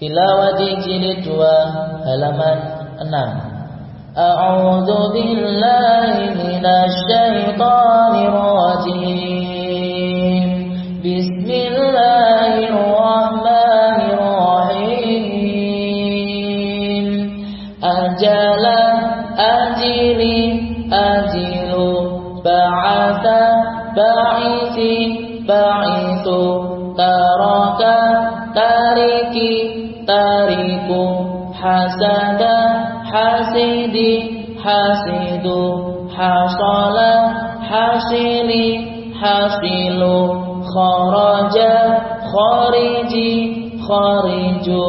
Tilawati jilid 2 halaman 6 A'udzu billahi minasy syaithanir rajim Bismillahirrahmanirrahim Ajala ajili ajilu ba'atha ba'isi ba'itu taraka tariki tariku hasada hasidi hasidu hasala hasili hasilu kharaja khariji khariju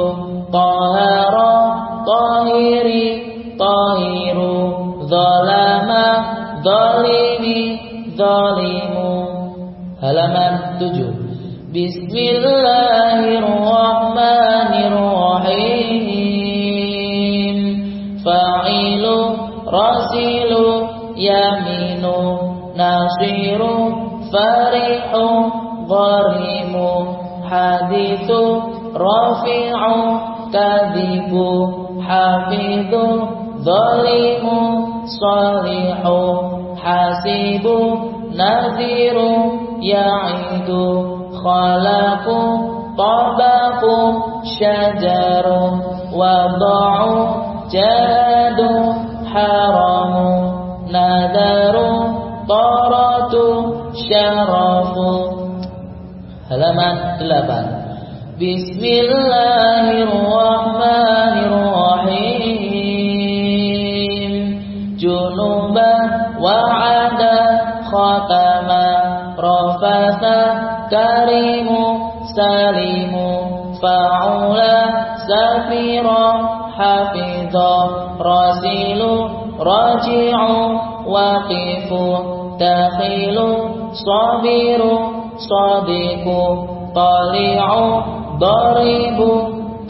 tahara tahiri tahiru zalama zalimi zalimu halaman 7 بسم الله الرحمن الرحيم فاعل رسل يمين نصير فرح ضريم حديث رفيع كذب حفيظ ظليم صالح حسيب نذير ya'idu khalaqu tabaqu syajaru wada'u jadu haramu nadaru taratu syarafu. Halaman 8 Bismillahirrahmanirrahim rafasa karimu salimu fa'ula safira hafidha rasilu raji'u waqifu dakhilu sabiru sadiku tali'u daribu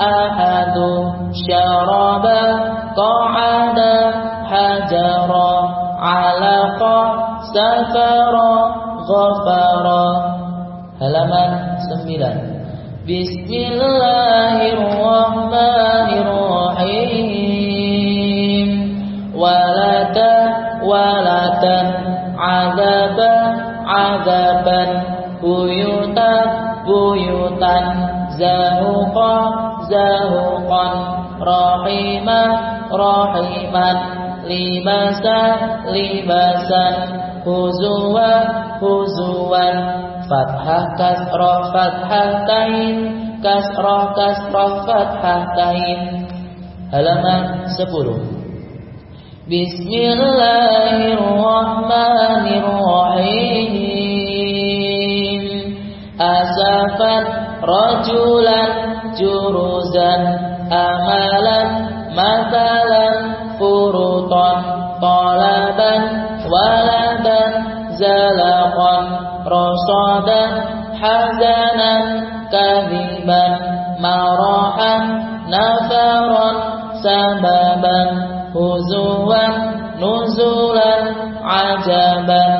ahadu syaraba qa'ada hajara alaqa safara ghafara. Halaman 9 Bismillahirrahmanirrahim. Walata walatan adaba adaban buyuta buyutan. Zahuqa zahuqan. Rahima rahiman libasa libasan huzuwa huzuwan fathah kasrah fathatain kasrah kasrah fathatain halaman 10 Bismillahirrahmanirrahim. Asafan rajulan juruzan amalan mathalan furutan talaban waladan zalaqan rasadan hazanan kadhiban marahan nafaran sababan huzuwan nuzulan ajaban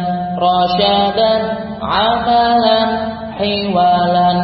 rasyadan amalan hiwalan